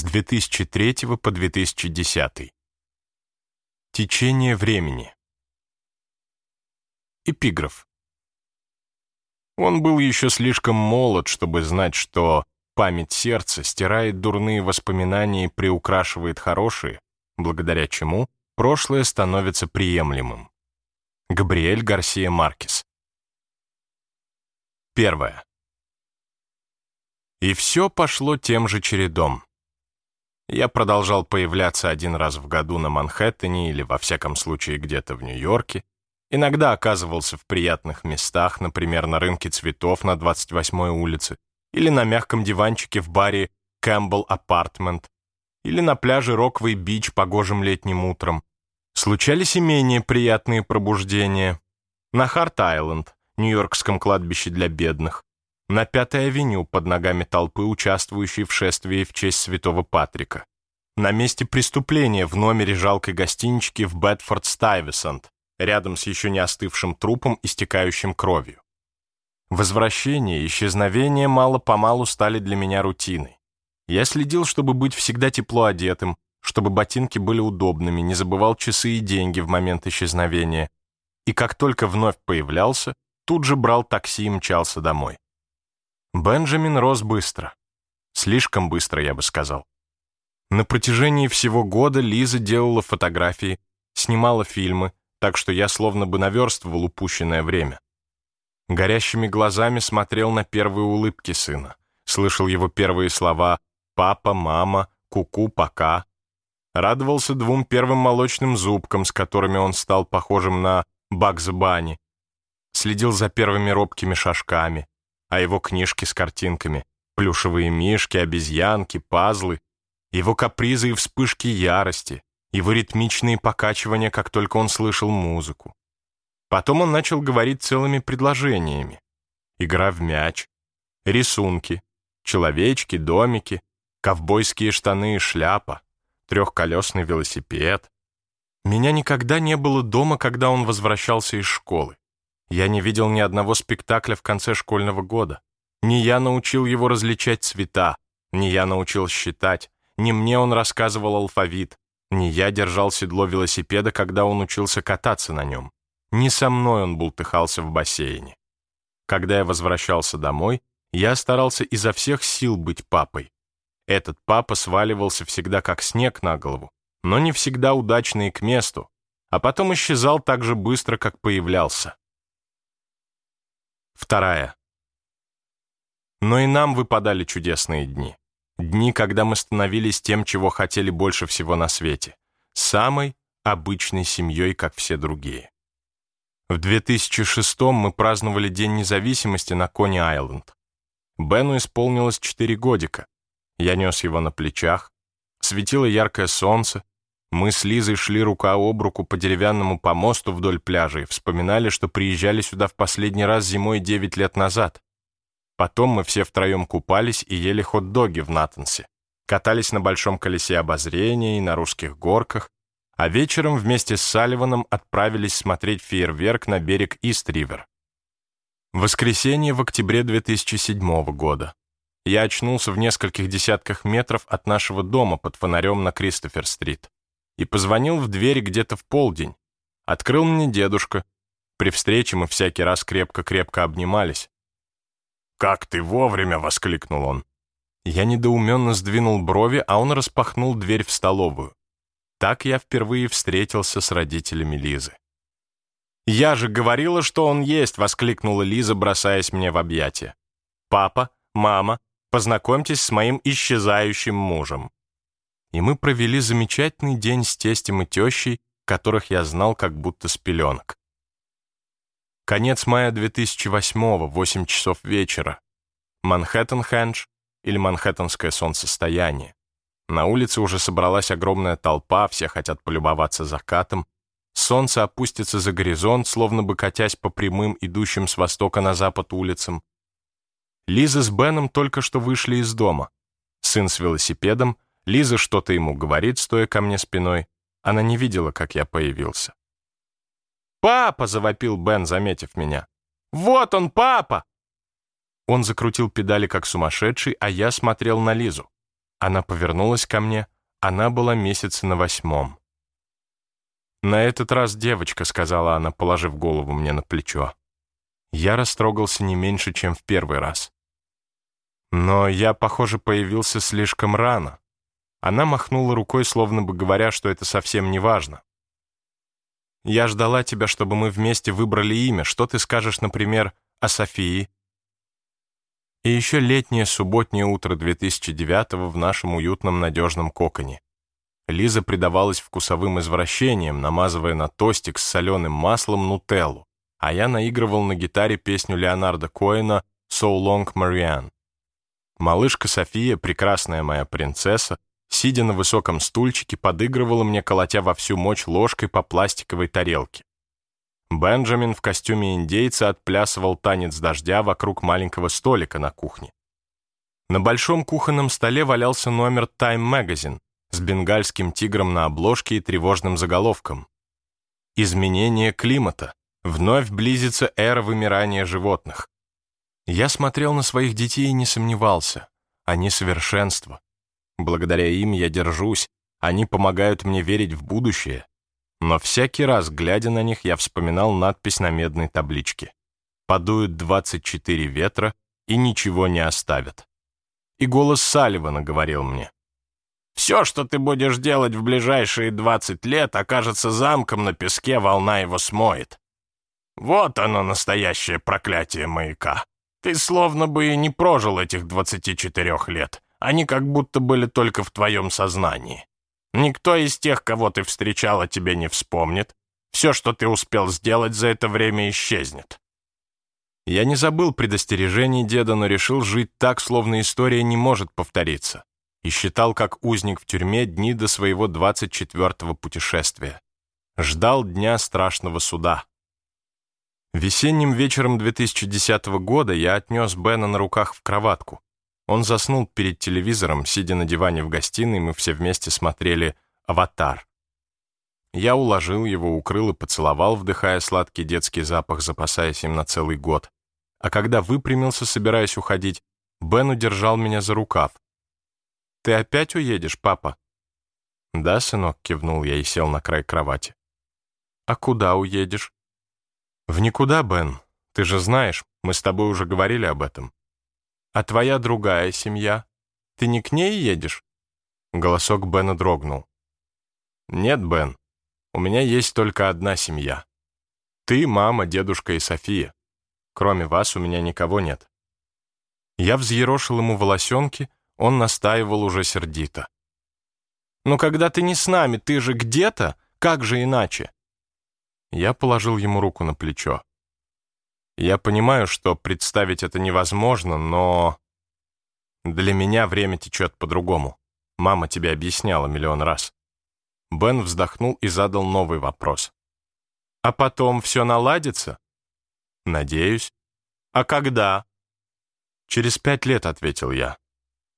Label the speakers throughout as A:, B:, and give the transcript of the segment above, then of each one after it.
A: с 2003 по 2010. Течение времени. Эпиграф. Он был еще слишком молод, чтобы знать, что память сердца стирает дурные воспоминания и приукрашивает хорошие, благодаря чему прошлое становится приемлемым. Габриэль Гарсия Маркес. Первое. И все пошло тем же чередом. Я продолжал появляться один раз в году на Манхэттене или, во всяком случае, где-то в Нью-Йорке. Иногда оказывался в приятных местах, например, на рынке цветов на 28-й улице, или на мягком диванчике в баре Campbell Apartment, или на пляже Роквей-Бич погожим летним утром. Случались и менее приятные пробуждения. На Харт-Айленд, Нью-Йоркском кладбище для бедных, на Пятой авеню под ногами толпы, участвующей в шествии в честь Святого Патрика, на месте преступления в номере жалкой гостинички в Бэдфорд-Стайвесант, рядом с еще не остывшим трупом, истекающим кровью. Возвращение и исчезновение мало-помалу стали для меня рутиной. Я следил, чтобы быть всегда тепло одетым, чтобы ботинки были удобными, не забывал часы и деньги в момент исчезновения. И как только вновь появлялся, тут же брал такси и мчался домой. Бенджамин рос быстро. Слишком быстро, я бы сказал. На протяжении всего года Лиза делала фотографии, снимала фильмы, так что я словно бы наверстывал упущенное время. Горящими глазами смотрел на первые улыбки сына, слышал его первые слова «папа», «мама», «ку-ку», «пока». Радовался двум первым молочным зубкам, с которыми он стал похожим на Бакс Банни, следил за первыми робкими шажками, а его книжки с картинками, плюшевые мишки, обезьянки, пазлы, его капризы и вспышки ярости, его ритмичные покачивания, как только он слышал музыку. Потом он начал говорить целыми предложениями. Игра в мяч, рисунки, человечки, домики, ковбойские штаны и шляпа, трехколесный велосипед. Меня никогда не было дома, когда он возвращался из школы. Я не видел ни одного спектакля в конце школьного года. Не я научил его различать цвета, не я научил считать, не мне он рассказывал алфавит, не я держал седло велосипеда, когда он учился кататься на нем. Не со мной он бултыхался в бассейне. Когда я возвращался домой, я старался изо всех сил быть папой. Этот папа сваливался всегда как снег на голову, но не всегда удачно и к месту, а потом исчезал так же быстро, как появлялся. Вторая. Но и нам выпадали чудесные дни. Дни, когда мы становились тем, чего хотели больше всего на свете. Самой обычной семьей, как все другие. В 2006 мы праздновали День независимости на Кони-Айленд. Бену исполнилось 4 годика. Я нес его на плечах. Светило яркое солнце, мы с Лизой шли рука об руку по деревянному помосту вдоль пляжа и вспоминали, что приезжали сюда в последний раз зимой 9 лет назад. Потом мы все втроем купались и ели хот-доги в Натансе, катались на большом колесе обозрения и на русских горках, а вечером вместе с Салливаном отправились смотреть фейерверк на берег Ист-Ривер. Воскресенье в октябре 2007 года. Я очнулся в нескольких десятках метров от нашего дома под фонарем на Кристофер-стрит и позвонил в дверь где-то в полдень. Открыл мне дедушка. При встрече мы всякий раз крепко-крепко обнимались. «Как ты вовремя!» — воскликнул он. Я недоуменно сдвинул брови, а он распахнул дверь в столовую. Так я впервые встретился с родителями Лизы. «Я же говорила, что он есть!» — воскликнула Лиза, бросаясь мне в объятия. «Папа, мама, познакомьтесь с моим исчезающим мужем» и мы провели замечательный день с тестем и тещей, которых я знал как будто с пеленок. Конец мая 2008-го, 8 часов вечера. Манхэттен-Хэндж или Манхэттенское солнцестояние. На улице уже собралась огромная толпа, все хотят полюбоваться закатом. Солнце опустится за горизонт, словно бы катясь по прямым, идущим с востока на запад улицам. Лиза с Беном только что вышли из дома. Сын с велосипедом — Лиза что-то ему говорит, стоя ко мне спиной. Она не видела, как я появился. «Папа!» — завопил Бен, заметив меня. «Вот он, папа!» Он закрутил педали, как сумасшедший, а я смотрел на Лизу. Она повернулась ко мне, она была месяца на восьмом. «На этот раз девочка», — сказала она, положив голову мне на плечо. Я растрогался не меньше, чем в первый раз. Но я, похоже, появился слишком рано. Она махнула рукой, словно бы говоря, что это совсем не важно. «Я ждала тебя, чтобы мы вместе выбрали имя. Что ты скажешь, например, о Софии?» И еще летнее субботнее утро 2009-го в нашем уютном надежном коконе. Лиза предавалась вкусовым извращениям, намазывая на тостик с соленым маслом нутеллу, а я наигрывал на гитаре песню Леонарда Коэна «So Long, Marianne». Малышка София, прекрасная моя принцесса, сидя на высоком стульчике, подыгрывала мне, колотя во всю мощь ложкой по пластиковой тарелке. Бенджамин в костюме индейца отплясывал танец дождя вокруг маленького столика на кухне. На большом кухонном столе валялся номер Time Magazine с бенгальским тигром на обложке и тревожным заголовком. «Изменение климата. Вновь близится эра вымирания животных». Я смотрел на своих детей и не сомневался. Они совершенство. Благодаря им я держусь, они помогают мне верить в будущее. Но всякий раз, глядя на них, я вспоминал надпись на медной табличке. «Подуют 24 ветра и ничего не оставят». И голос Салливана говорил мне. «Все, что ты будешь делать в ближайшие 20 лет, окажется замком на песке, волна его смоет. Вот оно, настоящее проклятие маяка. Ты словно бы и не прожил этих 24 лет. Они как будто были только в твоем сознании. Никто из тех, кого ты встречала, тебе не вспомнит. Все, что ты успел сделать за это время, исчезнет. Я не забыл предостережений деда, но решил жить так, словно история не может повториться, и считал, как узник в тюрьме, дни до своего 24-го путешествия. Ждал дня страшного суда. Весенним вечером 2010 года я отнес Бена на руках в кроватку. Он заснул перед телевизором, сидя на диване в гостиной, мы все вместе смотрели «Аватар». Я уложил его, укрыл и поцеловал, вдыхая сладкий детский запах, запасаясь им на целый год. А когда выпрямился, собираясь уходить, Бен удержал меня за рукав. «Ты опять уедешь, папа?» «Да, сынок», — кивнул я и сел на край кровати. «А куда уедешь?» «В никуда, Бен. Ты же знаешь, мы с тобой уже говорили об этом. А твоя другая семья? Ты не к ней едешь?» Голосок Бена дрогнул. «Нет, Бен, у меня есть только одна семья. Ты, мама, дедушка и София. Кроме вас у меня никого нет». Я взъерошил ему волосенки, он настаивал уже сердито. «Но когда ты не с нами, ты же где-то? Как же иначе?» Я положил ему руку на плечо. Я понимаю, что представить это невозможно, но... Для меня время течет по-другому. Мама тебе объясняла миллион раз. Бен вздохнул и задал новый вопрос. А потом все наладится? Надеюсь. А когда? Через пять лет, ответил я.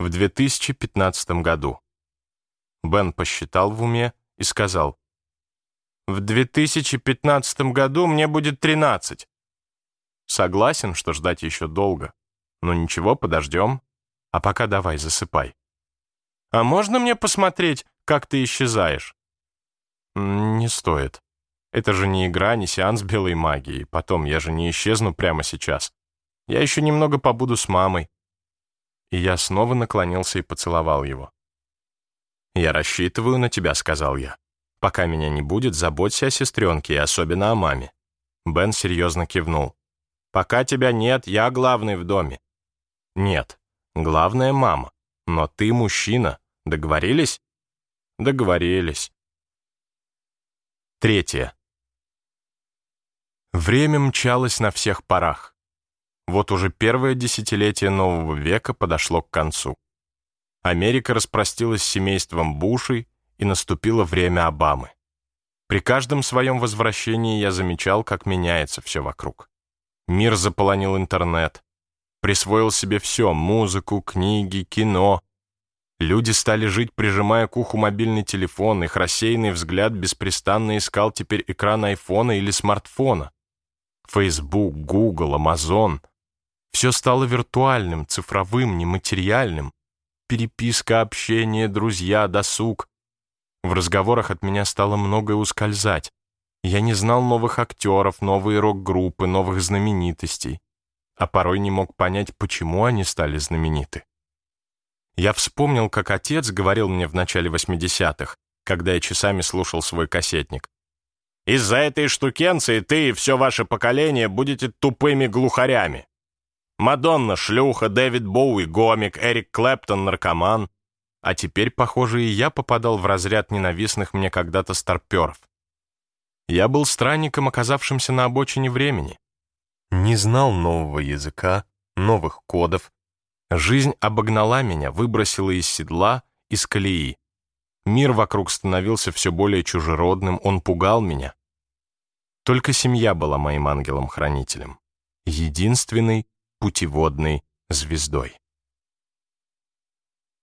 A: В 2015 году. Бен посчитал в уме и сказал. В 2015 году мне будет 13. Согласен, что ждать еще долго. Но ничего, подождем. А пока давай, засыпай. А можно мне посмотреть, как ты исчезаешь? Не стоит. Это же не игра, не сеанс белой магии. Потом, я же не исчезну прямо сейчас. Я еще немного побуду с мамой. И я снова наклонился и поцеловал его. «Я рассчитываю на тебя», — сказал я. «Пока меня не будет, заботься о сестренке и особенно о маме». Бен серьезно кивнул. Пока тебя нет, я главный в доме. Нет, главная мама. Но ты мужчина. Договорились? Договорились. Третье. Время мчалось на всех парах. Вот уже первое десятилетие нового века подошло к концу. Америка распростилась с семейством Бушей, и наступило время Обамы. При каждом своем возвращении я замечал, как меняется все вокруг. Мир заполонил интернет. Присвоил себе все — музыку, книги, кино. Люди стали жить, прижимая к уху мобильный телефон, их рассеянный взгляд беспрестанно искал теперь экран айфона или смартфона. Facebook, Google, Amazon. Все стало виртуальным, цифровым, нематериальным. переписка, общение, друзья, досуг. В разговорах от меня стало многое ускользать. Я не знал новых актеров, новые рок-группы, новых знаменитостей, а порой не мог понять, почему они стали знамениты. Я вспомнил, как отец говорил мне в начале 80-х, когда я часами слушал свой кассетник. «Из-за этой штукенции ты и все ваше поколение будете тупыми глухарями. Мадонна — шлюха, Дэвид Боуи — гомик, Эрик Клэптон — наркоман. А теперь, похоже, и я попадал в разряд ненавистных мне когда-то старперов. Я был странником, оказавшимся на обочине времени. Не знал нового языка, новых кодов. Жизнь обогнала меня, выбросила из седла, из колеи. Мир вокруг становился все более чужеродным, он пугал меня. Только семья была моим ангелом-хранителем. Единственной путеводной звездой.